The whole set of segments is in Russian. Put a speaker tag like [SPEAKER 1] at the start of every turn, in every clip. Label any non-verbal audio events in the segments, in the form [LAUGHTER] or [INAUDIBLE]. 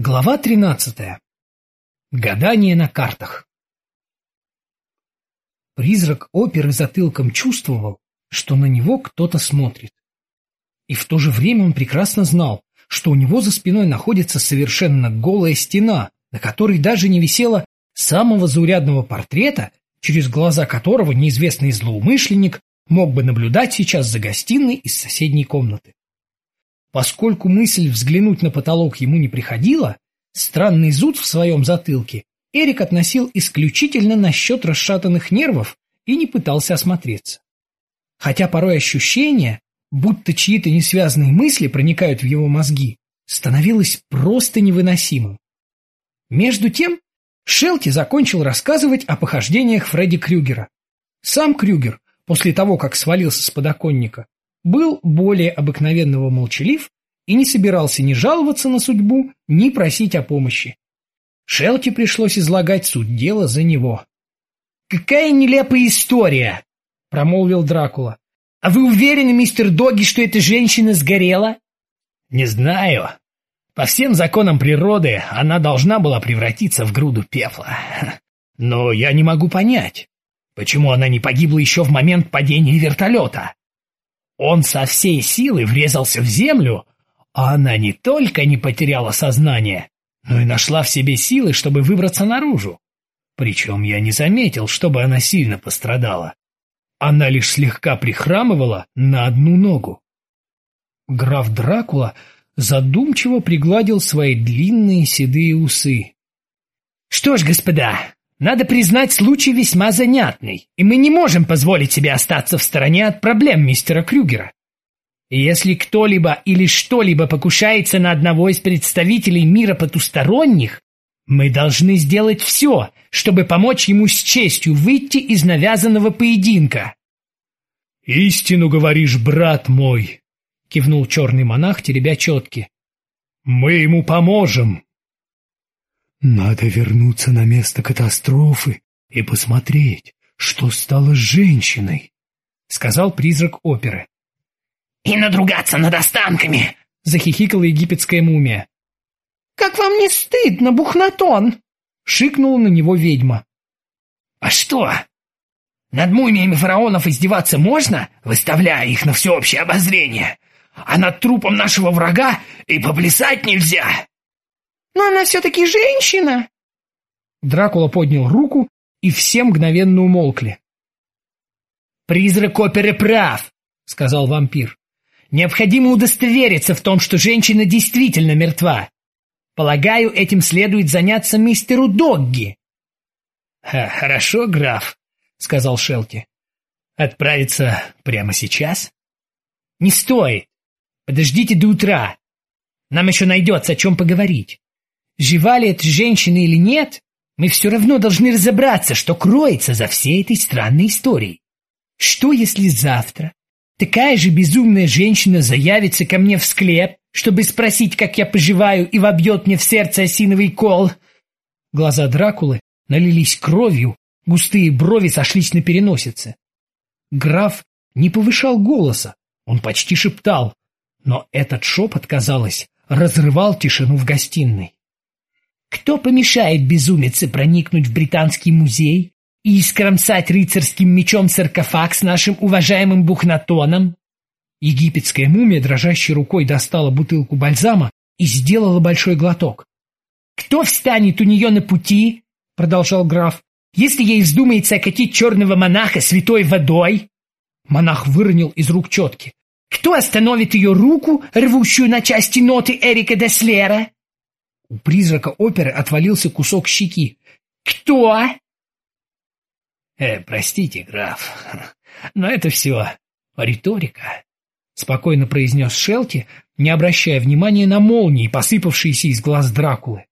[SPEAKER 1] Глава 13. Гадание на картах. Призрак оперы затылком чувствовал, что на него кто-то смотрит. И в то же время он прекрасно знал, что у него за спиной находится совершенно голая стена, на которой даже не висело самого заурядного портрета, через глаза которого неизвестный злоумышленник мог бы наблюдать сейчас за гостиной из соседней комнаты. Поскольку мысль взглянуть на потолок ему не приходила, странный зуд в своем затылке Эрик относил исключительно на счет расшатанных нервов и не пытался осмотреться. Хотя порой ощущение, будто чьи-то несвязанные мысли проникают в его мозги, становилось просто невыносимым. Между тем, Шелти закончил рассказывать о похождениях Фредди Крюгера. Сам Крюгер, после того, как свалился с подоконника, был более обыкновенного молчалив и не собирался ни жаловаться на судьбу, ни просить о помощи. Шелти пришлось излагать суть дела за него. «Какая нелепая история!» — промолвил Дракула. «А вы уверены, мистер Доги, что эта женщина сгорела?»
[SPEAKER 2] «Не знаю. По всем законам природы она должна была превратиться в груду пепла. Но я не могу понять, почему она не погибла еще в момент падения вертолета. Он со всей силы врезался в землю, а она не только не потеряла сознание, но и нашла в себе силы, чтобы выбраться наружу. Причем я не заметил, чтобы она сильно пострадала. Она лишь слегка прихрамывала на одну ногу. Граф Дракула задумчиво пригладил свои длинные седые усы.
[SPEAKER 1] — Что ж, господа, надо признать, случай весьма занятный, и мы не можем позволить себе остаться в стороне от проблем мистера Крюгера. И если кто-либо или что-либо покушается на одного из представителей мира потусторонних, мы должны сделать все, чтобы помочь ему с честью выйти из навязанного поединка.
[SPEAKER 2] — Истину говоришь, брат мой, — кивнул черный монах, теребя четки. — Мы ему поможем. Надо вернуться на место катастрофы и посмотреть, что стало с женщиной, — сказал призрак оперы.
[SPEAKER 1] — И надругаться над останками, — захихикала египетская мумия.
[SPEAKER 3] — Как вам не стыдно, Бухнатон?
[SPEAKER 1] — шикнула на него ведьма.
[SPEAKER 4] — А что? Над мумиями фараонов издеваться можно, выставляя их на всеобщее обозрение? А над трупом нашего врага и поплясать нельзя?
[SPEAKER 3] Но она все-таки женщина.
[SPEAKER 1] Дракула поднял руку, и все мгновенно умолкли.
[SPEAKER 4] «Призрак оперы прав», — сказал вампир. «Необходимо удостовериться в том, что женщина действительно мертва. Полагаю, этим следует заняться мистеру Догги».
[SPEAKER 2] «Хорошо, граф», — сказал Шелти. «Отправиться прямо сейчас?»
[SPEAKER 4] «Не стоит. Подождите до утра. Нам еще найдется о чем поговорить. Жива ли эта женщина или нет, мы все равно должны разобраться, что кроется за всей этой странной историей. Что, если завтра такая же безумная женщина заявится ко мне в склеп, чтобы спросить, как я поживаю, и вобьет мне в сердце осиновый кол? Глаза Дракулы налились кровью, густые брови сошлись на переносице. Граф не повышал голоса, он почти шептал, но этот шепот, казалось, разрывал тишину в гостиной. Кто помешает безумице проникнуть в британский музей и искромсать рыцарским мечом саркофаг с нашим уважаемым бухнатоном? Египетская мумия дрожащей рукой достала бутылку бальзама и сделала большой глоток. «Кто встанет у нее на пути?» — продолжал граф. «Если ей вздумается окатить черного монаха святой водой?» Монах выронил из рук четки. «Кто остановит ее руку, рвущую на части ноты Эрика Деслера?» У призрака оперы отвалился кусок щеки. «Кто?»
[SPEAKER 2] «Э, простите, граф, но это все риторика», — спокойно произнес Шелти, не обращая внимания на молнии, посыпавшиеся из глаз Дракулы.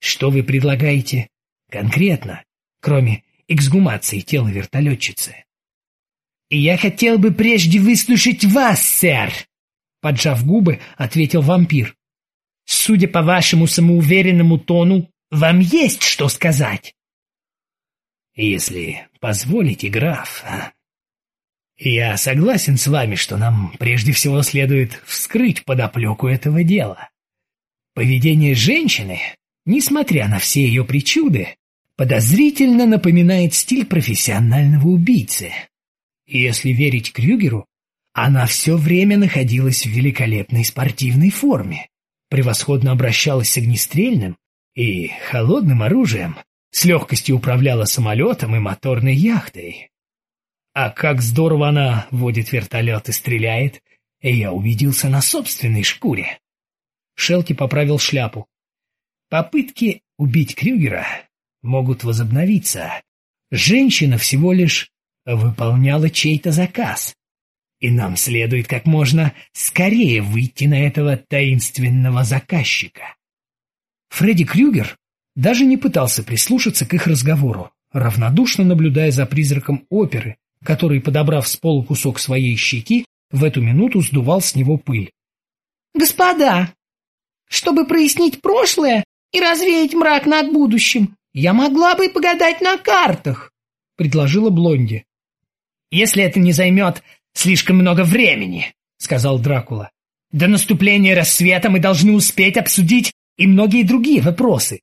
[SPEAKER 2] «Что вы предлагаете конкретно, кроме эксгумации тела вертолетчицы?»
[SPEAKER 4] «Я хотел бы прежде выслушать вас, сэр!» Поджав губы, ответил вампир. Судя по вашему самоуверенному тону, вам есть что сказать.
[SPEAKER 2] Если позволите, граф, я согласен с вами, что нам прежде всего следует вскрыть подоплеку этого дела. Поведение женщины, несмотря на все ее причуды, подозрительно напоминает стиль профессионального убийцы. Если верить Крюгеру, она все время находилась в великолепной спортивной форме, превосходно обращалась с огнестрельным и холодным оружием, с легкостью управляла самолетом и моторной яхтой. А как здорово она водит вертолет и стреляет, я убедился на собственной шкуре. Шелти поправил шляпу. Попытки убить Крюгера могут возобновиться. Женщина всего лишь выполняла чей-то заказ. И нам следует как можно скорее выйти на этого таинственного заказчика. Фредди Крюгер даже не пытался прислушаться к их разговору, равнодушно наблюдая за призраком оперы, который, подобрав с полу кусок своей щеки, в эту минуту сдувал с него пыль.
[SPEAKER 3] «Господа, чтобы прояснить прошлое и развеять мрак над будущим, я могла бы погадать на картах», — предложила Блонди.
[SPEAKER 2] «Если это не займет слишком много времени», — сказал Дракула. «До наступления рассвета мы должны успеть обсудить и многие другие вопросы.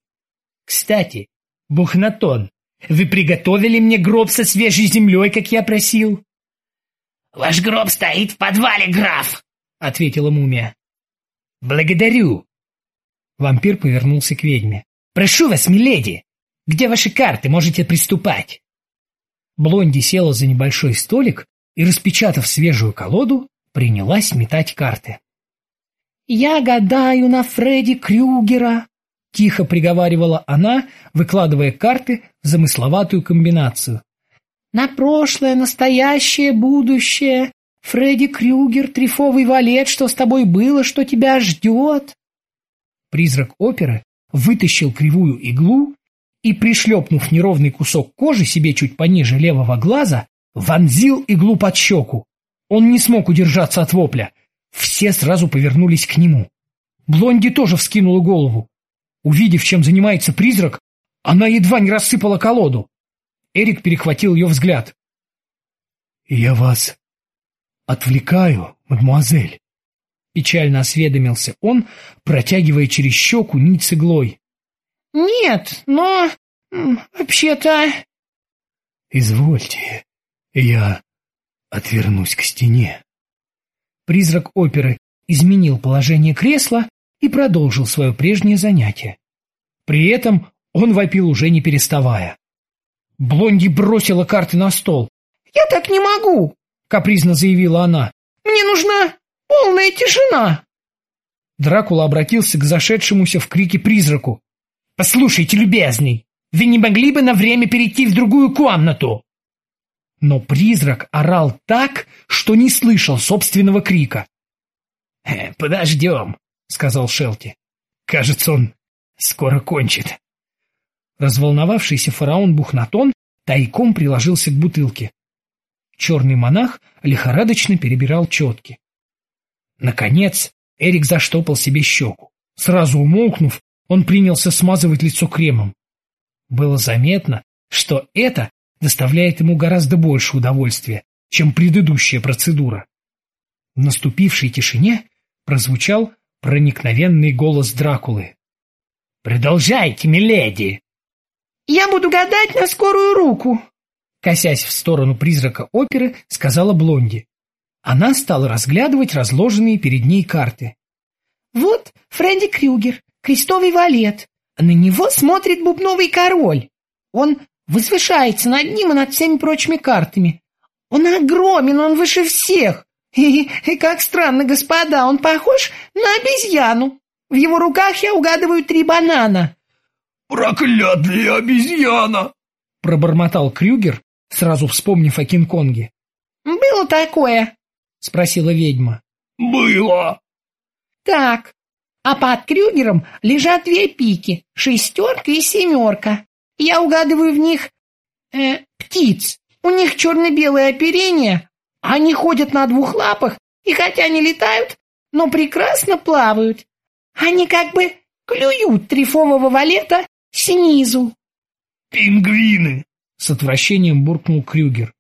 [SPEAKER 2] Кстати, Бухнатон, вы приготовили мне гроб со свежей землей, как я просил?»
[SPEAKER 4] «Ваш гроб стоит в подвале, граф», — ответила мумия.
[SPEAKER 2] «Благодарю». Вампир повернулся к ведьме. «Прошу вас, миледи, где ваши карты? Можете приступать». Блонди села за небольшой столик и, распечатав свежую колоду, принялась метать карты.
[SPEAKER 3] «Я гадаю на Фредди Крюгера», — тихо приговаривала она, выкладывая карты в замысловатую комбинацию. «На прошлое, настоящее, будущее. Фредди Крюгер, трифовый валет, что с тобой было, что тебя ждет».
[SPEAKER 1] Призрак оперы вытащил кривую иглу и, пришлепнув неровный кусок кожи себе чуть пониже левого глаза, вонзил иглу под щеку. Он не смог удержаться от вопля. Все сразу повернулись к нему. Блонди тоже вскинула голову. Увидев, чем занимается призрак, она едва не рассыпала колоду. Эрик перехватил ее взгляд. «Я вас отвлекаю, мадемуазель», — печально осведомился он, протягивая через щеку нить с иглой.
[SPEAKER 3] «Нет, но... вообще-то...»
[SPEAKER 1] «Извольте, я отвернусь к стене». Призрак оперы изменил положение кресла и продолжил свое прежнее занятие. При этом он вопил уже не переставая. Блонди бросила карты на стол.
[SPEAKER 3] «Я так не могу!» — капризно заявила она. «Мне нужна полная тишина!»
[SPEAKER 1] Дракула обратился к зашедшемуся в крике призраку.
[SPEAKER 2] «Послушайте, любезный, вы не могли бы на время перейти в другую комнату?»
[SPEAKER 1] Но призрак орал так, что не слышал собственного крика.
[SPEAKER 2] «Э, «Подождем», — сказал Шелти. «Кажется, он скоро кончит».
[SPEAKER 1] Разволновавшийся фараон Бухнатон тайком приложился к бутылке. Черный монах лихорадочно перебирал четки. Наконец Эрик заштопал себе щеку. Сразу умолкнув, он принялся смазывать лицо кремом. Было заметно, что это доставляет ему гораздо больше удовольствия, чем предыдущая процедура. В наступившей тишине прозвучал проникновенный голос Дракулы.
[SPEAKER 2] «Продолжайте, миледи!»
[SPEAKER 3] «Я буду гадать на скорую руку!»
[SPEAKER 1] Косясь в сторону призрака оперы, сказала Блонди. Она стала разглядывать разложенные перед ней карты.
[SPEAKER 3] «Вот Фредди Крюгер, крестовый валет. На него смотрит бубновый король. Он возвышается над ним и над всеми прочими картами. Он огромен, он выше всех. [LAUGHS] И, и как странно, господа, он похож на обезьяну. В его руках я угадываю три банана.
[SPEAKER 2] «Проклятая обезьяна!»
[SPEAKER 1] — пробормотал Крюгер, сразу вспомнив о Кинг-Конге.
[SPEAKER 3] «Было такое?» — спросила ведьма.
[SPEAKER 2] «Было!»
[SPEAKER 3] «Так, а под Крюгером лежат две пики, шестерка и семерка. Я угадываю в них э, птиц. У них черно-белое оперение, они ходят на двух лапах, и хотя не летают, но прекрасно плавают. Они как бы клюют трифового валета снизу.
[SPEAKER 2] «Пингвины!»
[SPEAKER 1] — с отвращением буркнул Крюгер.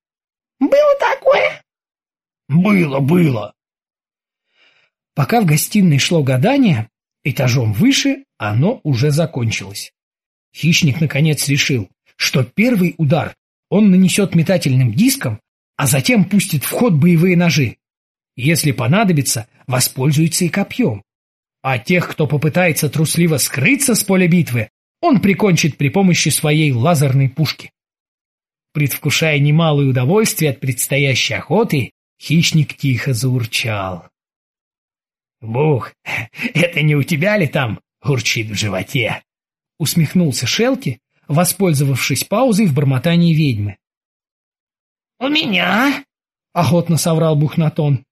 [SPEAKER 3] «Было такое?»
[SPEAKER 2] «Было, было!»
[SPEAKER 1] Пока в гостиной шло гадание, Этажом выше оно уже закончилось. Хищник наконец решил, что первый удар он нанесет метательным диском, а затем пустит в ход боевые ножи. Если понадобится, воспользуется и копьем. А тех, кто попытается трусливо скрыться с поля битвы, он прикончит при помощи своей лазерной пушки. Предвкушая немалое удовольствие от предстоящей охоты, хищник тихо заурчал. «Бух, [LAUGHS] это не у тебя ли там урчит в животе?» Усмехнулся Шелки, воспользовавшись паузой в бормотании ведьмы.
[SPEAKER 3] «У меня?»
[SPEAKER 1] — охотно соврал Бухнатон.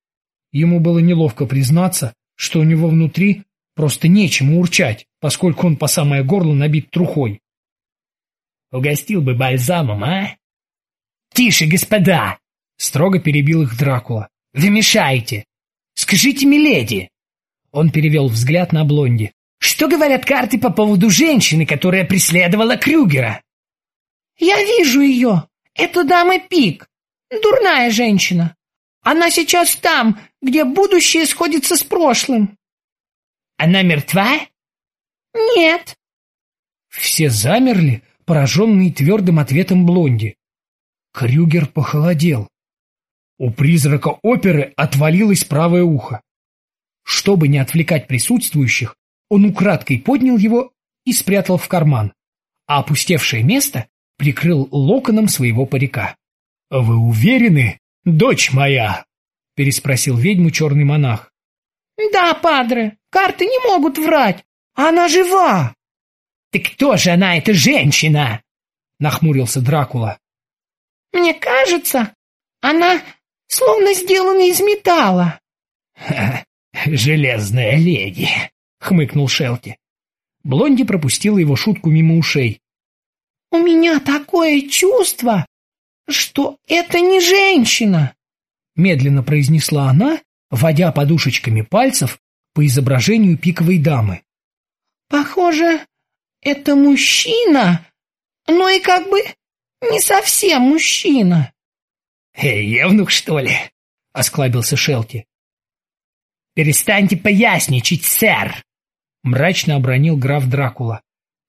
[SPEAKER 1] Ему было неловко признаться, что у него внутри просто нечему урчать, поскольку он по самое горло набит трухой.
[SPEAKER 2] «Угостил бы бальзамом, а?»
[SPEAKER 4] «Тише, господа!» — строго перебил их Дракула. «Вы мешаете! Скажите, миледи!» Он перевел взгляд на Блонди. «Что говорят карты по поводу женщины, которая преследовала Крюгера?»
[SPEAKER 3] «Я вижу ее. Это дама Пик. Дурная женщина. Она сейчас там, где будущее сходится с прошлым».
[SPEAKER 4] «Она мертва?»
[SPEAKER 3] «Нет».
[SPEAKER 1] Все замерли, пораженные твердым ответом Блонди. Крюгер похолодел. У призрака оперы отвалилось правое ухо. Чтобы не отвлекать присутствующих, он украдкой поднял его и спрятал в карман, а опустевшее место прикрыл локоном своего парика. — Вы уверены, дочь моя? — переспросил ведьму черный монах.
[SPEAKER 3] — Да, падре, карты не могут врать, она жива.
[SPEAKER 4] — Ты кто же она, эта женщина? — нахмурился Дракула.
[SPEAKER 3] Мне кажется, она словно сделана из металла. [LAUGHS]
[SPEAKER 2] — Железная леди, — хмыкнул Шелти.
[SPEAKER 1] Блонди пропустила его шутку мимо ушей.
[SPEAKER 3] — У меня такое чувство, что это не женщина, —
[SPEAKER 1] медленно произнесла она, водя подушечками пальцев по изображению пиковой дамы.
[SPEAKER 3] — Похоже, это мужчина, но и как бы не совсем мужчина.
[SPEAKER 2] Эй, евнух, что ли? — осклабился Шелти.
[SPEAKER 4] «Перестаньте поясничать, сэр!»
[SPEAKER 1] — мрачно обронил граф Дракула.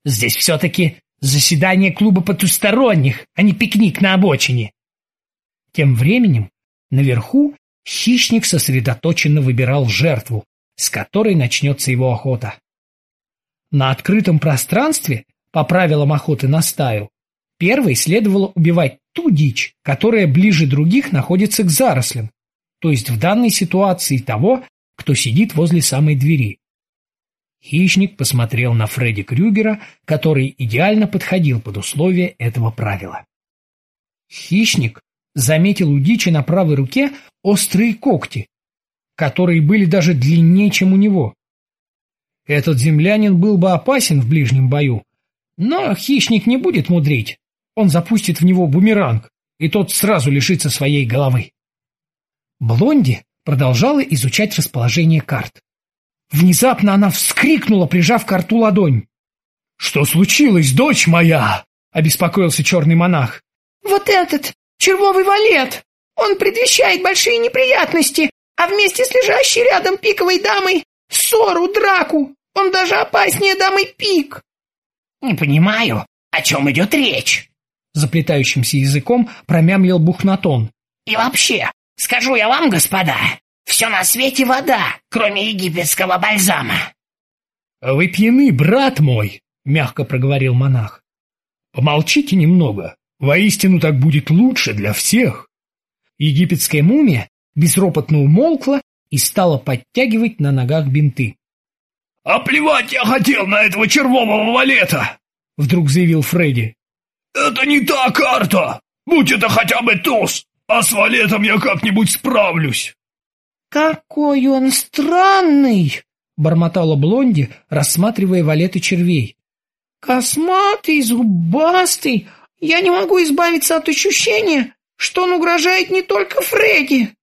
[SPEAKER 4] «Здесь все-таки заседание клуба потусторонних, а не пикник на обочине!»
[SPEAKER 1] Тем временем наверху хищник сосредоточенно выбирал жертву, с которой начнется его охота. На открытом пространстве, по правилам охоты на стаю, Первой следовало убивать ту дичь, которая ближе других находится к зарослям, то есть в данной ситуации того, кто сидит возле самой двери. Хищник посмотрел на Фредди Крюгера, который идеально подходил под условия этого правила. Хищник заметил у дичи на правой руке острые когти, которые были даже длиннее, чем у него. Этот землянин был бы опасен в ближнем бою, но хищник не будет мудрить он запустит в него бумеранг, и тот сразу лишится своей головы. Блонди продолжала изучать расположение карт. Внезапно она вскрикнула, прижав карту ладонь. — Что случилось, дочь моя? — обеспокоился черный монах.
[SPEAKER 3] — Вот этот, червовый валет! Он предвещает большие неприятности, а вместе с лежащей рядом пиковой дамой — ссору, драку. Он даже опаснее дамы пик.
[SPEAKER 4] — Не понимаю, о чем идет речь?
[SPEAKER 1] заплетающимся языком промямлил Бухнатон.
[SPEAKER 4] «И вообще, скажу я вам, господа, все на свете вода, кроме египетского бальзама».
[SPEAKER 1] «Вы пьяны, брат мой», — мягко проговорил монах. «Помолчите немного, воистину так будет лучше для всех». Египетская мумия безропотно умолкла и стала подтягивать на ногах бинты. «А плевать я хотел на этого червового валета!» — вдруг заявил Фредди. «Это не та карта! Будь это хотя бы туз, а с валетом я как-нибудь справлюсь!»
[SPEAKER 3] «Какой он странный!» — бормотала Блонди, рассматривая валеты червей. «Косматый, зубастый! Я не могу избавиться от ощущения, что он угрожает не только Фредди!»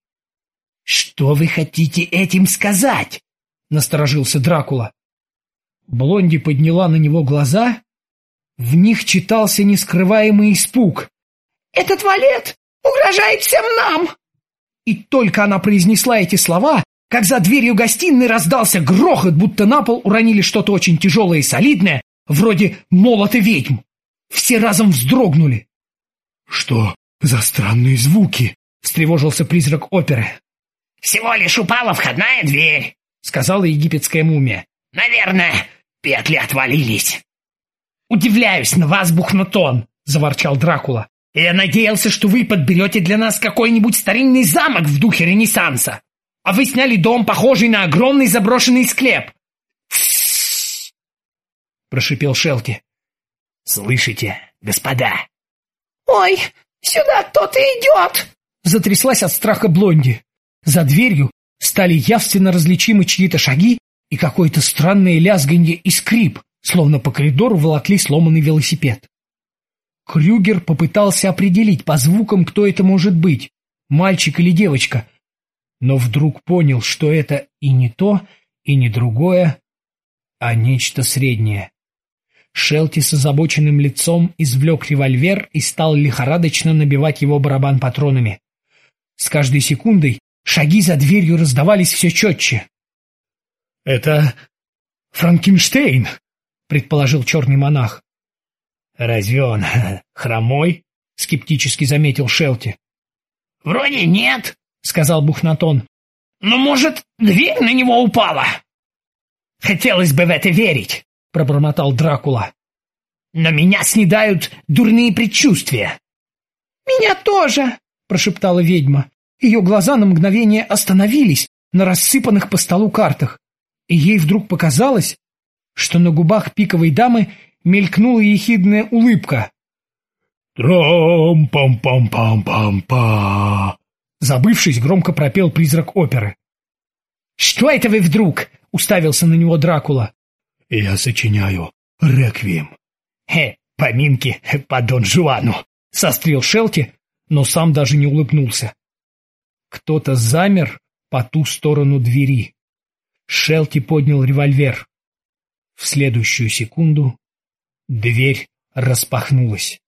[SPEAKER 4] «Что вы хотите этим сказать?» — насторожился Дракула.
[SPEAKER 1] Блонди подняла на него глаза в них читался нескрываемый испуг.
[SPEAKER 3] «Этот валет угрожает всем нам!»
[SPEAKER 1] И только она произнесла эти слова, как за дверью гостиной раздался грохот, будто на пол уронили что-то очень тяжелое и солидное, вроде молота ведьм. Все разом вздрогнули.
[SPEAKER 2] «Что за странные звуки?»
[SPEAKER 1] — встревожился призрак оперы.
[SPEAKER 4] «Всего лишь упала входная дверь», —
[SPEAKER 1] сказала египетская мумия.
[SPEAKER 4] «Наверное, петли отвалились».
[SPEAKER 1] «Удивляюсь на вас, Бухнатон!» — заворчал Дракула. «Я надеялся, что вы подберете для нас какой-нибудь старинный замок в духе Ренессанса, а вы сняли дом, похожий на огромный заброшенный склеп».
[SPEAKER 2] прошипел Шелти. «Слышите, господа?»
[SPEAKER 3] «Ой, сюда кто-то идет!»
[SPEAKER 1] Затряслась от страха Блонди. За дверью стали явственно различимы чьи-то шаги и какое-то странное лязганье и скрип, словно по коридору волокли сломанный велосипед. Крюгер попытался определить по звукам, кто это может быть, мальчик или девочка, но вдруг понял, что это и не то, и не другое, а нечто среднее. Шелти с озабоченным лицом извлек револьвер и стал лихорадочно набивать его барабан патронами. С каждой секундой шаги за дверью раздавались все четче. — Это Франкенштейн, — предположил черный монах. — Разве он [LAUGHS] хромой? — скептически заметил Шелти.
[SPEAKER 4] — Вроде нет, —
[SPEAKER 1] сказал Бухнатон.
[SPEAKER 4] — Но, может, дверь на него упала?
[SPEAKER 1] — Хотелось бы в это верить, — пробормотал Дракула. — Но меня снедают дурные предчувствия.
[SPEAKER 3] — Меня тоже, —
[SPEAKER 1] прошептала ведьма. Ее глаза на мгновение остановились на рассыпанных по столу картах, и ей вдруг показалось, что на губах пиковой дамы мелькнула ехидная улыбка.
[SPEAKER 2] «Тром-пам-пам-пам-пам-па!»
[SPEAKER 1] Забывшись, громко пропел призрак оперы. «Что это вы вдруг?» — уставился на него Дракула.
[SPEAKER 2] «Я сочиняю реквием».
[SPEAKER 1] «Хе, поминки по Дон Жуану!» — сострил Шелти, но сам даже не улыбнулся. Кто-то замер по ту сторону двери. Шелти поднял револьвер. В следующую секунду дверь распахнулась.